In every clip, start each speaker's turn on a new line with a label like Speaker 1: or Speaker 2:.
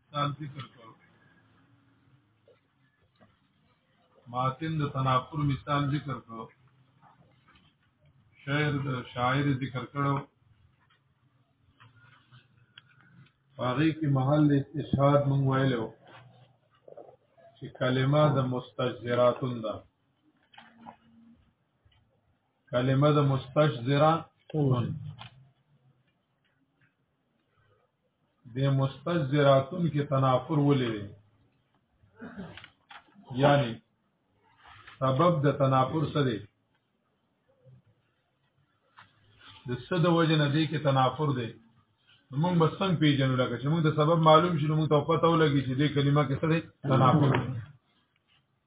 Speaker 1: مثال ذکر کړو ماتن د تنافر مثال ذکر کړو شاعر د شاعر ذکر کړو هغه کې محل استشهاد مونږ ویلو چې کلمه د مستجزراتون ده کلمه د مستجزراتون د مستجراتون کې تنافر ولې دی یعنی سبب د تنافر څه دی د څه د وجه نه دی کې تنافر دی موږ به څنګه پیژنو لکه چې موږ د سبب معلوم شي نو موږ ته پته ولګي چې دې کلمه کې څه دی تنافر دی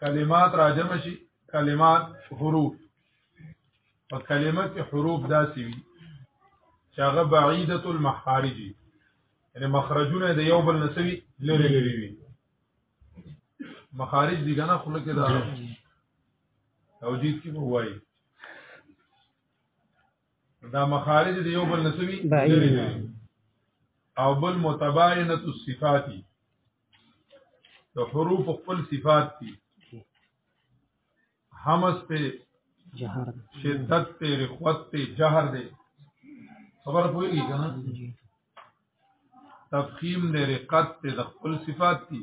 Speaker 1: کلمات راجم شي کلمات حروف په کلمه کې حروف داسې وي چې هغه بعیدۃ المخارج یعنی مخرجونه د یو بل نسوي لری لری وي مخارج دي کنه خلک دا توجید کې وایي دا مخارج دی یو بل نسوي او بل متباینه الصفات د حروف خپل صفات دي همس ته
Speaker 2: جهر
Speaker 1: شدت ته رخوت ته جهر دی خبر پوهیږي کنه تفخیم دی رقت ته د خپل صفات دي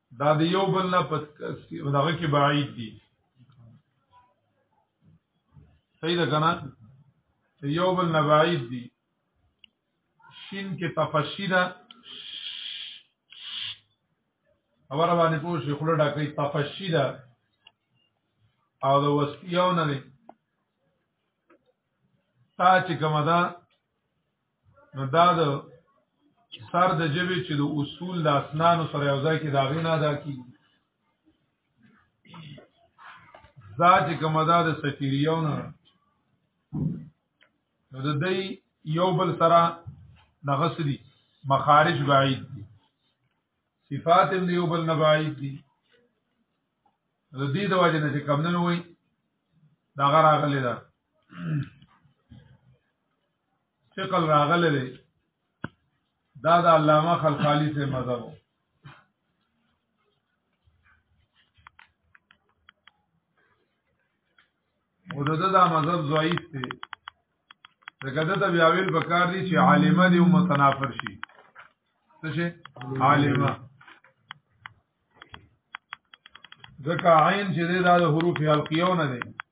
Speaker 1: دا د یو بل نه پس دغه کې بعید دي صحیح ده کنه یو بل نه بعید دي شین کې تفشی ده اور باندې پوه شي خله ډکې تفشی ده او د وسیاو نه تا چې کومه ده نو دا د سر د جبه چې د اصول د اسنان سره یو ځای کې دا غي نه ادا کی ذات کوم دا د سفیریونه نو د دې یو بل سره دغه سدي مخارج بعید دي صفات هم یو بل نه بعید دي د دې د وجه نه چې کم نه وي دا غراغلی ده ثقل راغله دی دا د علامه خلخالی سے مذهب او د دا مذهب ضعیف دی ځکه د بیا ویل پکار دي چې عالمه دی او متنافر شي څه شي عالمه ځکه عین چې دا د حروف حلقیو نه دی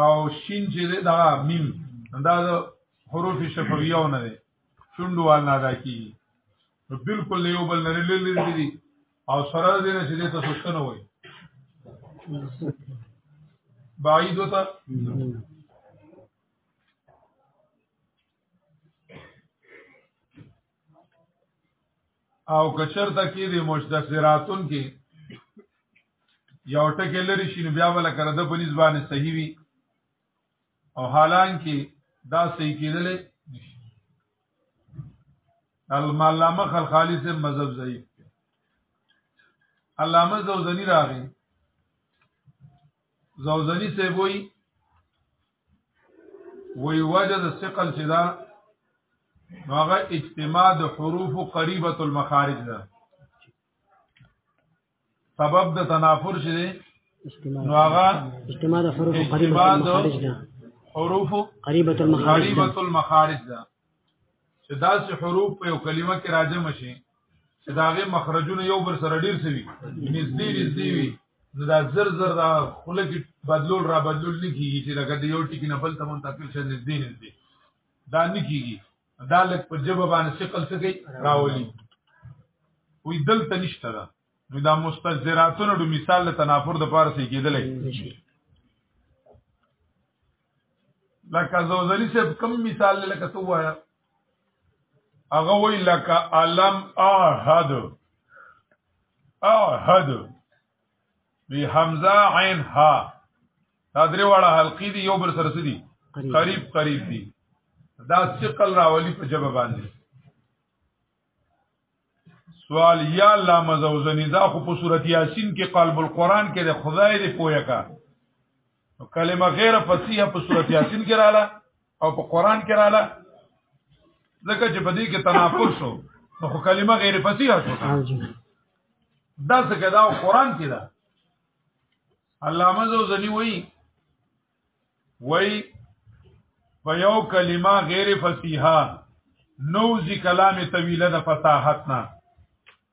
Speaker 1: او شین چې دی دا میم دا د حروف شفویه نه دی شوندو وال نه ادا کیږي نو بالکل یو بل نه لري لري دي او سره دې نه چې دې تاسو څه نه وای بعید وتا او کچر ته کې د مشتسراتن کې یو ټکی لري شي بیا ولا کړه د پولیس باندې صحیح وي او حالانکه دا صحیح کېدلې المعلمه خل خالص مذهب ضعیف علامه زوزنی راغی زوزنی سه وای وی وجه د ثقل چې دا نو هغه اجتماع د حروف قریبه المخارج ده سبب د تنافر چې دی نو هغه
Speaker 2: اجتماع د حروف قریبه المخارج ده
Speaker 1: حروف
Speaker 2: قریبه المخارج ده
Speaker 1: چې دا سه حروف په یو کلمه کې راجم شي چې داغه مخرجونه یو بر سره ډیر سوي نږدې نږدې وي نو دا زر زر دا خله کې بدلول را بدلول نه کیږي چې لکه د یو ټکی نه بل ته منتقل شي نږدې نږدې دا نه کیږي دا لک په جبه باندې ثقل څه کوي راولي وې دلته نشته دا نو دا مستذراتونو د مثال له تنافر د پاره سي کېدلې لکه زوزلی صاحب کم مثال لکه تو وایا هغه وی لکه علم احد احد بی حمزه عین ها دا درې واړه حلقې دي یو بل سره سدي
Speaker 2: قریب
Speaker 1: قریب دي دا ثقل راولي په جواب باندې سوال یا الله مزوزنی دا خو په صورت یاسین کې قلب القرآن کې د خدای دی پویا کا کلمه غیر فصیحه په صورت یاسین کې رااله او په قرآن کې رااله ځکه چې په دې کې تناقض شو نو خو کلمه غیر فصیحه شو دا څه کدا قرآن کې دا علامه زوزنی وایي وای په یو کلمه غیر فصیحه نو ځی کلام طویله د فصاحت نه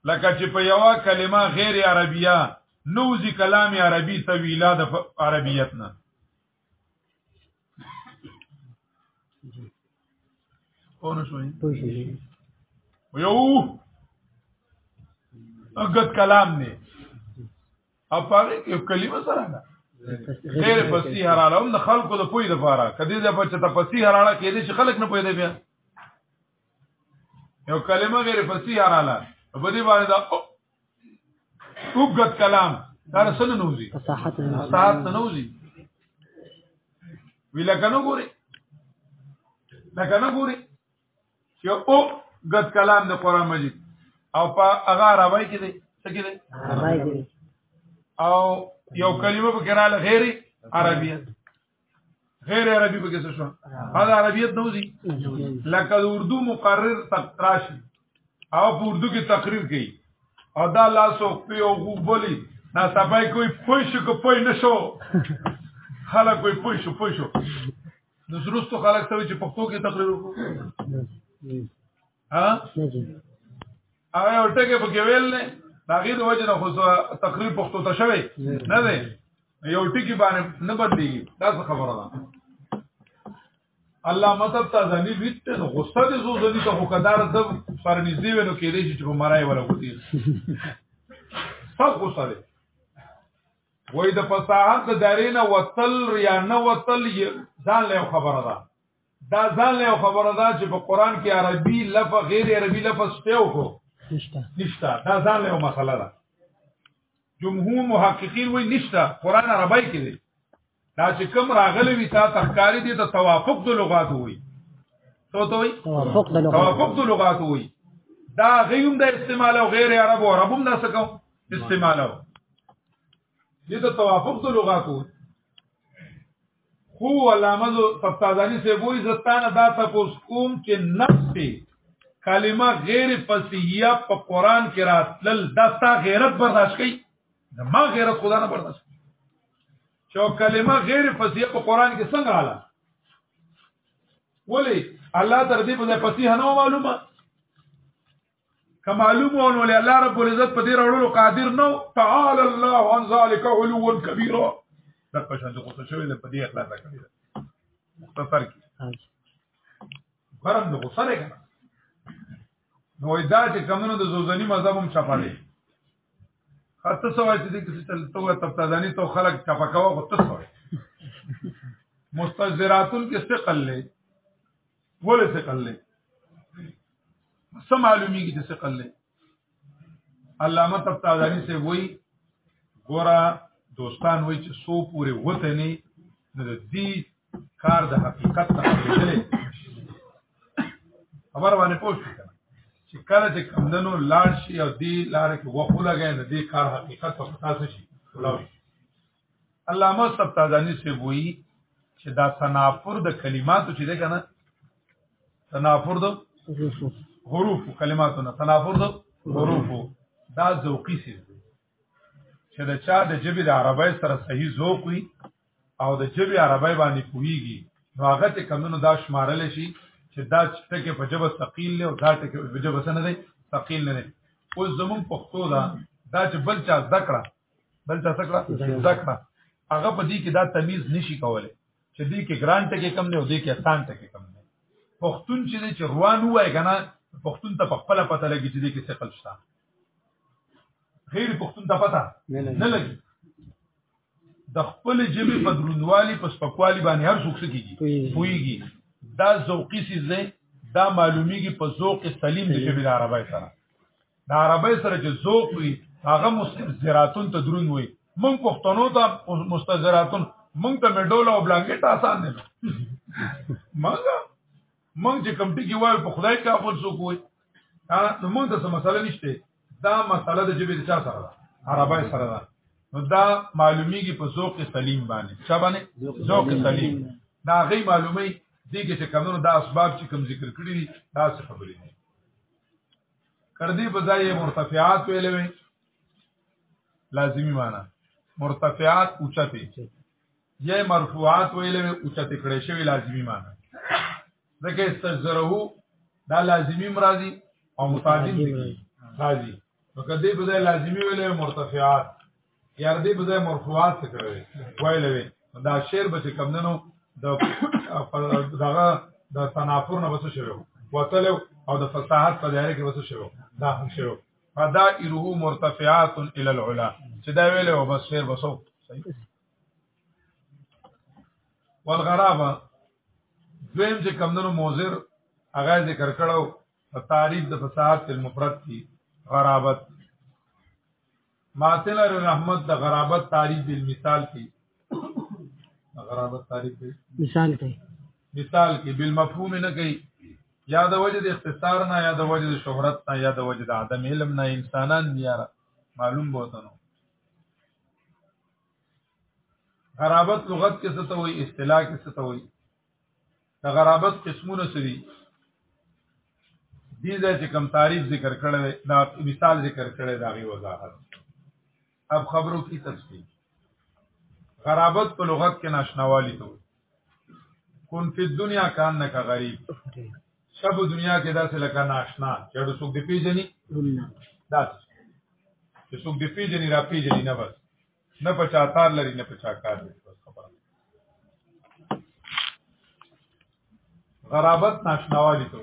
Speaker 1: لکه چې په یو کلمه غیر عربیه نو ځی کلام عربی طویله د عربیت نه پونه شوې
Speaker 2: پوه شئ
Speaker 1: یو اګت کلام نه او پاره کې کلمه سره ده غیر پسی حراله هم د خلکو د پوی د پاره کدی د په چته پسی حراله کې دي چې خلک نه پوی دی بیا یو کلمه غیر پسی حراله په دې باندې دا وګت کلام دا
Speaker 2: سره
Speaker 1: نوځي صحت نوځي ویل کنه ګوري دا کنه ګوري چې او غد کلام د قران مجید او په هغه راوي کې دي څه کې
Speaker 2: دي
Speaker 1: او یو کلمه په کراله غیر عربیت غیر عربي په کې څه شو هغه عربیت نه وځي لکه د اردو مقرر تقراشي او په اردو کې تقریر کوي او دا لاسو په یو غوبلی نا سبای کوئی پوښ کو پوی نشو خلک کوئی پوښ پوښ نو زروستو خلک سوي چې پښتو کې تقریر وکړو ها هغه ورته کې پکې ویل نه هغه د وجه نه خو تقریر پښتو ته شوی نه دی یو ټکی باندې نه بدلیږي دا څه خبره ده الله مطلب ته ځنی ویت نو غصه دې زو ځنی ته حقدار د فرنيزي ونه کې دې چې په مرای ولا کوتي سب غصه دې وای د فصاحت د دایره نه وتل یا نه وتل ځان له خبره ده دا ځان له خبره ده چې په قران کې عربي لفظ غیر عربي لفظ شته او کو
Speaker 2: نشته
Speaker 1: نشته دا ځان له مسله ده جمهور محققین وای نشته قران عربی کې دی دا چې کوم راغلی وي تا تخکاری دي ته توافق د لغات وي تو ته وي
Speaker 2: توافق د لغات
Speaker 1: توافق د لغات وي دا غيوم د استعمال او غیر عرب او عربم نه سکو استعمال او دې ته توافق د لغات وي خو علامه تفتازانی سے وای زستانه دا تاسو کوم چې نفسي کلمه غیر فصیحه په قران کې راتل دا تا غیرت برداشت کړي ما غیرت خدا نه برداشت چې کلمه غیر فصیحه په قران کې څنګه رااله ولی الله تر دې په فصیحه نو معلومه کمالوم او ولې الله رب العزت په دې راوړلو قادر نو تعالی الله عن ذلك علوا كبيرا دا په شان د غوسه شوی د په دې اخلاص کوي مختصر کی برم د غوسه نه نو دا چې کمونو د زوزنی مذهب هم چپاله اته سوای چې دې کې چل تو تفتادانی تو خلق کا پکاو خو ته سوای مستجراتن کې ثقل لې ولې ثقل لې سم معلومی کې ثقل لې علامه تفتادانی سے وای ګورا دوستان وای چې سو پورې وته نه نه دې کار د حقیقت څخه پیژلې خبر باندې پوه شو چې کله چې کمندنو لاړ شي او دی لار کې وخو لګي نه دی کار حقیقت په تاسو شي ولاوي علامه سبتازانی سی وی چې دا تنافر د کلماتو چې ده کنه تنافر د حروف کلماتو نه تنافر د حروف دا ذوقي سیز چې د چا د جبې د عربی سره صحیح ذوق وي او د جبې عربی باندې پوهیږي نو هغه ته کمونو دا شمارل شي چې دا ټکي په جبه ثقيل له او دا ټکي په جبه سن دی ثقيل نه دی اوس زمون پښتو دا دا چې بل چا ذکر بل چا ذکر ذکر هغه په دې کې دا تمیز نشي کولای چې دې کې ګران ټکي کم نه او دې کې آسان ټکي کم نه پښتون چې چې روان وای کنه پښتون ته په خپل پته لګي چې دې کې څه خلک غیر پښتون ته پته نه لګي د خپل جبه په دروندوالي په سپکوالي باندې هر څوک سکیږي پويږي دا ذوقي سیز نه دا معلومیږي په ذوق سلیم د جبه عربی سره د عربی سره چې ذوق وي هغه مستزراتون ته دروند وي مونږ پښتنو ته مستزراتون مونږ ته مډول او بلانکټ آسان دي مونږ مونږ چې کم ټکی وایو په خدای کافر سو کوی نو مونږ ته څه مسله نشته دا مسله د جبه چا سره ده عربای سره ده نو دا معلومیږي په ذوق سلیم باندې چا باندې ذوق سلیم دا غي معلومی دي چې کمونو دا اسباب چې کم ذکر کړی دي دا څه خبرې دي کردی په ځای مرتفعات ویلې وي لازمی معنی مرتفعات اوچته یې مرفوعات ویلې او چت کړې شوی لازمی معنی ځکه استجره دا لازمی مرادی او متعدی راځي نو کدی په ځای لازمی ویلې مرتفعات یار دې په ځای مرفوعات څه کړې ویلې دا شعر به کم دنو د دغه د تنافر نه وسو شوی وتل او د فصاحت په دایره کې وسو شوی دا هم شوی فدائره مرتفعات الى العلا چې دا ویلې او بس شعر بسو صحیح والغرابه دویم چې کمندونو موزر هغه ذکر کړو په تعریف د فساد تل مفرد کی غرابت ماتل رحمت د غرابت تعریف بالمثال کی غرابت تعریف دی
Speaker 2: مثال دی
Speaker 1: مثال کی بالمفهوم نه کوي یا د وجه د اختصار نه یا د وجه د شهرت نه یا د وجه د عدم علم نه انسانان دیاره معلوم بوته نو غرابت لغت کې څه ته وایي اصطلاح کې څه ته وایي د غرابت قسمونه څه دي دې ځای چې کم تعریف ذکر کړی دا مثال ذکر کړی دا غي وضاحت اب خبرو کی تفصیل غرابت په لغت کې ناشناوالی ته کن فی الدنیا کانک غریب شب دنیا کې داسې لکه ناشنا چې اړو څوک دی پیژني داسې چې څوک دی پیژني را پیژني نه بس نه په چاکار لري نه په چاکار دی غرابت ناشناوالی ته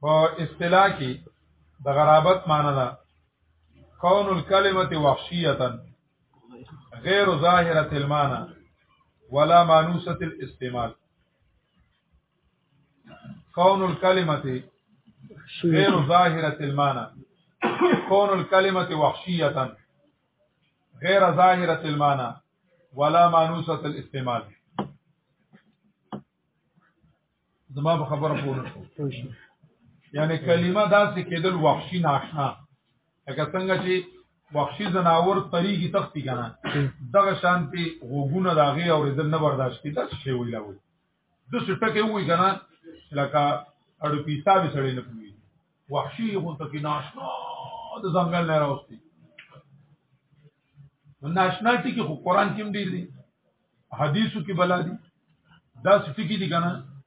Speaker 1: په اصطلاح کې د غرابت معنی ده کون الکلمه وحشیه غیر ظاهره المعنى ولا مانوسه الاستعمال کون الکلمه غیر ظاهره المعنى کون الکلمه وحشیه غیر ظاهره المعنى ولا مانوسه الاستعمال زما په خبره پوه نه شو یعنی کلمه داسې کېدل وحشي ناشنا لکه څنګه چې وحشي زناور طریقې تختی کنه دغه شانتي غوګونه داغه او رزل نه برداشت کی دا شی ویلا وي د سټکه وی کنه لکه اړو پیسا به سړی نه پوي وحشي غو ته کې ناشنا د ځنګل نه راوستي ناشنا ټکی خو قران کې هم ډیر دي حدیثو کې بلا دي دا سټکی دي کنه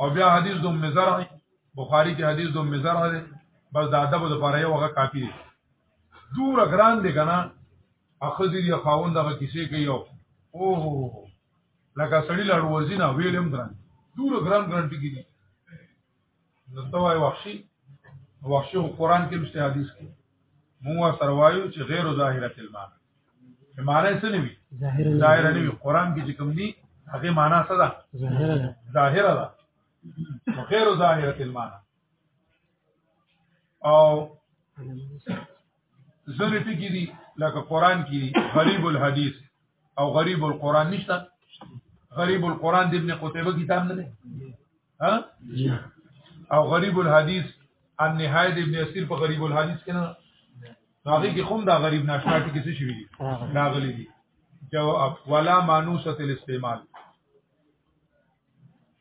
Speaker 1: او بیا حدیث د ام زرع بخاری کې حدیث د ام زرع دی بس د ادب د پاره یو هغه کافی دی دور غران دی کنه اخذ دی خاوند هغه کیسه کوي او اوه لکه سړی لړ وزینه ویلم ګران دور ګران ګران ټکی دي نو توای وحشي وحشي قرآن کې مشته حدیث کې مو سره وایو چې غیر ظاهره المعنى چې معنی څه نه وي ظاهره نه وي قران کې چې کوم دي هغه معنی څه ده
Speaker 2: ظاهره ده
Speaker 1: ظاهره ده غیر ظاهره المعنى او زره ټکی دي لکه قران کې دي غریب الحدیث او غریب القران نشته غریب القران د ابن قتیبه کتاب نه دی ها او غریب الحدیث ان نهایت ابن اسیر په غریب الحدیث کې نه هغه کې کوم دا غریب ناشنا کې څه شوی دي راغلي دي جواب ولا مانوسه الاستعمال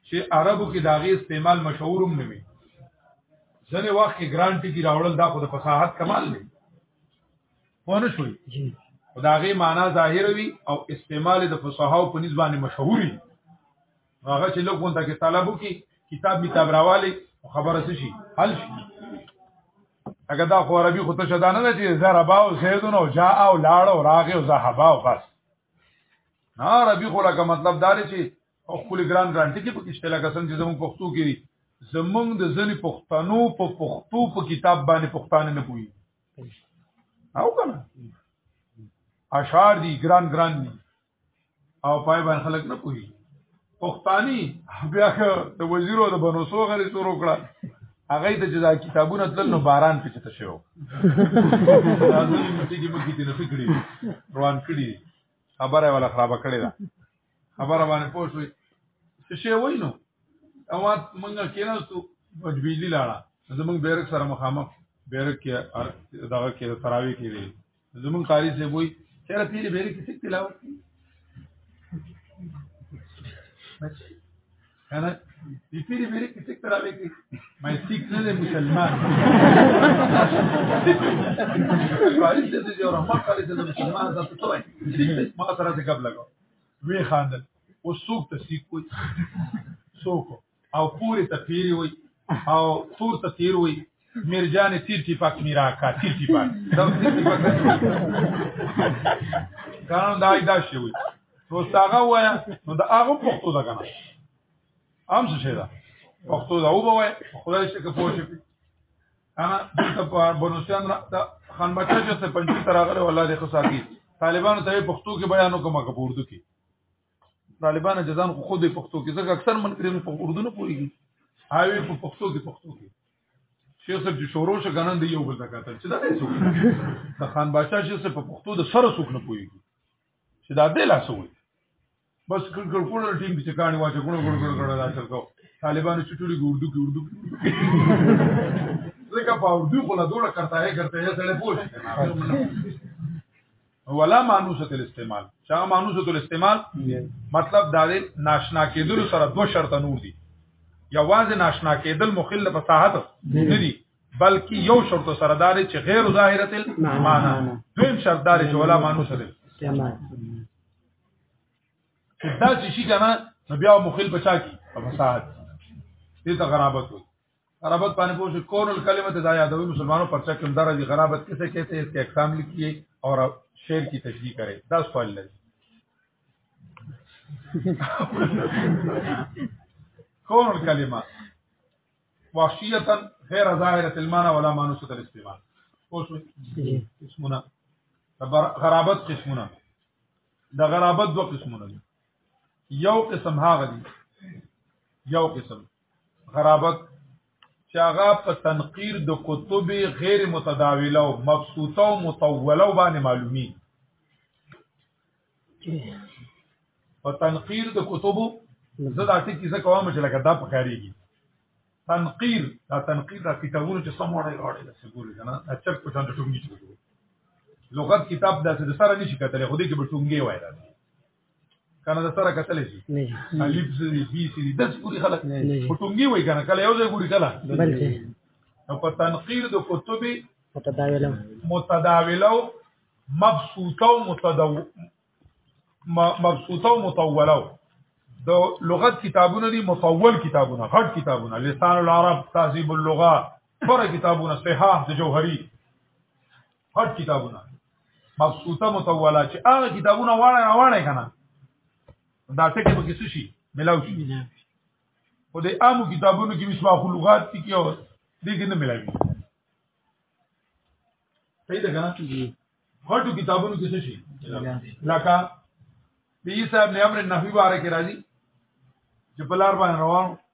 Speaker 1: چې عربو کې داغه استعمال مشهورم نه وي ځنې وخت کې ګرانټي کې راوړل دا خو د فصاحت کمال دی ونه شوي خداغه معنا ظاهر وي او استعمال د فصاحت په نسبت مشهوري هغه چې لږ غونډه کې طلب وکي کتاب می تاب راوالي خبره څه شي حل شي اګه دا خو عربي خو ته شدا نه چې زربا او زیدون او جاء او لاړ او راغه او زهبا او بس نه عربي خو لکه مطلب دار چې او خپل ګران ګران ټکی په کېشته لکه څنګه چې زموږ پښتو کې زمونږ د ځنې پښتنو په پښتو په کتاب باندې پښتانه نه پوي او کنه اشعار دي ګران ګران دي او پای باندې خلک نه پوهي پښتاني بیا د وزیرو د بنوسو غري شروع کړه هغه د جدا کتابونه تل نو باران پچ ته شو راځي مټي کې مګي دې نه فکرې روان کړي خبره ولا خراب کړي دا خبره باندې پوښوي څه شی وای نو اوات منګه کیناستو بجبیلی لاړه زمونږ بیرک سره مخامخ بیرک کې دغه کې تراوی کې وی زمون قاری سے وای چیرې پیری بیری کې څه تلاوت کنه دې پیری بیری کې څه تلاوت کې مې سیک نه دی مسلمان قاری سے دې یو رحمت قاری سے مسلمان دا څه وای ما سره څه قبل لګو وی خاندل او سوق ته سیک کوی سوق او پوری ته پیری وي او تور ته تیر وي میر جان تیر ټی پاک میرا کا تیر ټی پاک دا تیر ټی پاک کانو دای دا شی وي نو هغه وای نو دا هغه پښتو دا کنه هم څه شي دا پښتو دا وبوي خدای شي که پوه شي انا دلته په بنوسیان را خان بچا چې څه پنځه تر هغه ولا دې خو ساتي طالبانو ته پښتو کې بیانو کومه کپوردو کې طالبان جزان خو خود پښتو کې ځکه اکثر من کریم په اردو نه پوریږي هاوی په پښتو کې پښتو کې شیخ صاحب چې شورو شه غنن دی یو بل تکاتل چې دا نه څوک د خان بادشاہ شیخ صاحب په پښتو د سره څوک نه پوریږي چې دا دې لا سوې بس کړ کړ کول ټیم چې کانی واچ کړو کړو کړو کړو دا چل کو طالبانو چټولي اردو کې اردو ځکه په اردو خو لا دوړه کرتا ہے کرتا ہے سره پوښتنه ولا مانوسه الاستعمال چا مانوسه الاستعمال مطلب دا دی ناشنا کېدل سره دوه شرط نور دي یوازې ناشنا کېدل مخل په صحت نه دي بلکې یو شرط سره دار چې غیر ظاهرت المعنى دویم شرط دار چې ولا مانوسه
Speaker 2: الاستعمال
Speaker 1: دا چې شي کنه نو بیا مخل بچا کی په فساد دې ته غرابت وي غرابت باندې پوه شو کون الکلمه ته دا یادوي مسلمانو پر چا کوم درجه غرابت کیسه کیسه اس کې اقسام لیکي او شعر کی تشریح کرے دا سوال لري کون الکلمه وحشیتا غیر ظاهره المعنى ولا مانوسه الاستعمال پوه
Speaker 2: شو
Speaker 1: اسمونه غرابت قسمونه د غرابت دوه قسمونه دي یو قسم هغه دي یو قسم غرابت چې هغه په تنقیر د کتب غیر متداوله او مبسوطه او مطوله باندې
Speaker 2: معلومی
Speaker 1: په تنقیر د کتب زه د اټی کیسه کوم چې لکه دا پکاريږي تنقیر دا تنقیر دا کتابونه چې سم وړي وړي دا څه ګوري کنه اچک په شان ټومګي چې لغت کتاب دا څه سره نشي کتلی خو دې کې به ټومګي وایي کنه د سره کتل شي
Speaker 2: نه
Speaker 1: الف سری بي سری د پوری خلک پټونګي وای کنه کله یو ځای ګوري کله
Speaker 2: بل ځای
Speaker 1: نو په تنقیر د کتب
Speaker 2: متداولو
Speaker 1: متداولو مبسوطه متدو مبسوطه متولو د لغت کتابونه دي مطول کتابونه غټ کتابونه لسان العرب تهذیب اللغه پر کتابونه صحاح د جوهری هر کتابونه مبسوطه متولا چې هغه کتابونه واړه نه واړه کنه دا ټکي به کیسه شي ملاو شي او د عامو کتابونو کې مسوا خلوغات دي کې او دې کې نه ملاوي صحیح ده کنه هټو کتابونو کې څه شي لکه دی صاحب نه امر نحوی باره کې راځي چې بلار باندې روان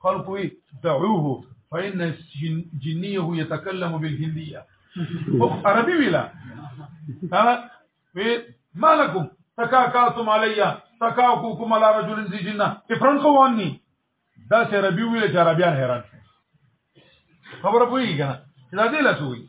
Speaker 1: خلق وي دعوه فإن جنيه يتكلم بالهندية أخ عربي ولا ها ما لكم تكاكاتم علي تكاكوكم على رجل ذي جنة إفران خواني دا سي عربي ولا چې عربيان حیران خبره پوهیږي کنه چې دا دې لاسوي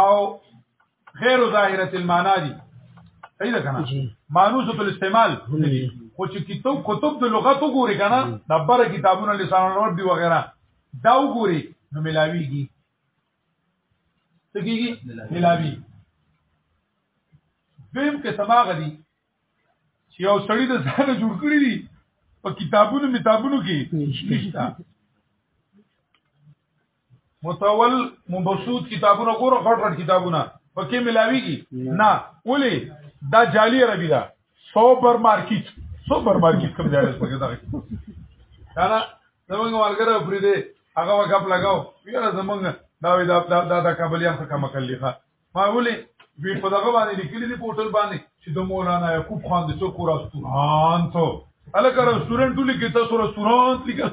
Speaker 1: او غیر ظاهره المعنا دي صحیح ده کنه مانوس په استعمال خو چې کتاب کتب د لغت وګوري کنه د بر کتابونو لسان العرب دی وغیرہ دا وګوري نو ملاویږي څه کیږي ملاوی دویم کې سماغ دي چې یو سړی د ځان جوړ کړی دی په کتابونو کتابونو کې نشته متول مبسوط کتابونه ګوره خړ خړ کتابونه پکې ملاويږي نه ولي دا جعلي عربي ده سوپر مارکیټ سوپر مارکیټ کوم ځای پکې دا دا نه زمونږ ملګری پرې دی هغه وګپ لگاو یاره زمونږ دا دا دا د کابلیان څخه مکلخه ما ولې وی په دغه باندې لیکلي دي پورتل باندې چې د مولانا یعقوب خان د څوک راستورانت الکه رستورانت لیکي تاسو رستورانت لیکل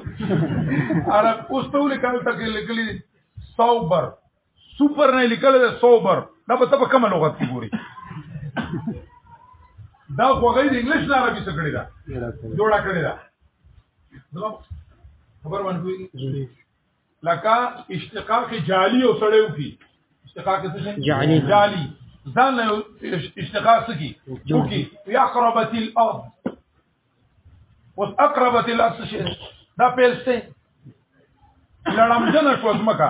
Speaker 1: عرب اوس ته لیکل تک لیکلي سوبر سوپر نه لیکل ده سوبر دا په تاسو کومه لغت کې ګوري دا خوغې د انګلیش نه عربي څخه کړی دا جوړه کړی دا خبر باندې لکه اشتقاق جعلی او سړیو کی اشتقاق څه شي
Speaker 2: جعلی
Speaker 1: جعلی ځان له اشتقاق څه کی وکي یقربت الارض اوس اقربت الارض شي دا پیل څه لړم جن شو زمکا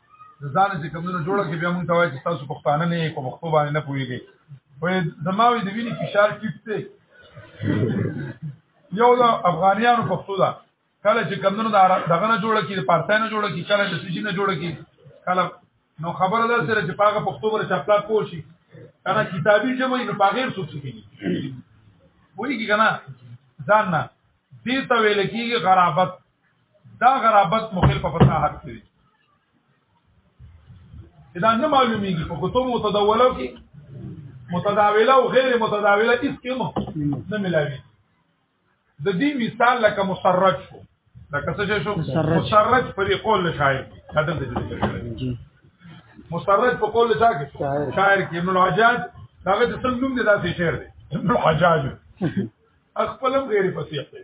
Speaker 1: ځان چې کمونو جوړه کې بیا مونږ ته وایي چې تاسو پښتانه نه یې کوم پښتو باندې نه پوهیږئ وې زماوي د ویني فشار ټیټ دی یو د افغانانو پښتو ده کله چې کمونو د دغه نه جوړه کې د پارتای نه جوړه کې کله د سجین نه جوړه کې کله نو خبره ده سره چې پاغه پښتو بر چپلا کوشي کنه کتابي جمع نه پاغیر سوچ کیږي وایي کنه ځان نه دې ته ویل کیږي غرابت دا غرابت مخل په فصاحت کې دا نه معلومیږي په کتب متداوله کې متداوله او غیر متداوله هیڅ کې نه ملاوي د دې مثال لکه مسرج شو لکه څه شو مسرج پر قول شاعر دا د دې مسرج په قول شاعر کې شاعر کې ابن الحجاج دا د سم نوم دی دا شعر دی ابن الحجاج خپلم غیر فصیح دی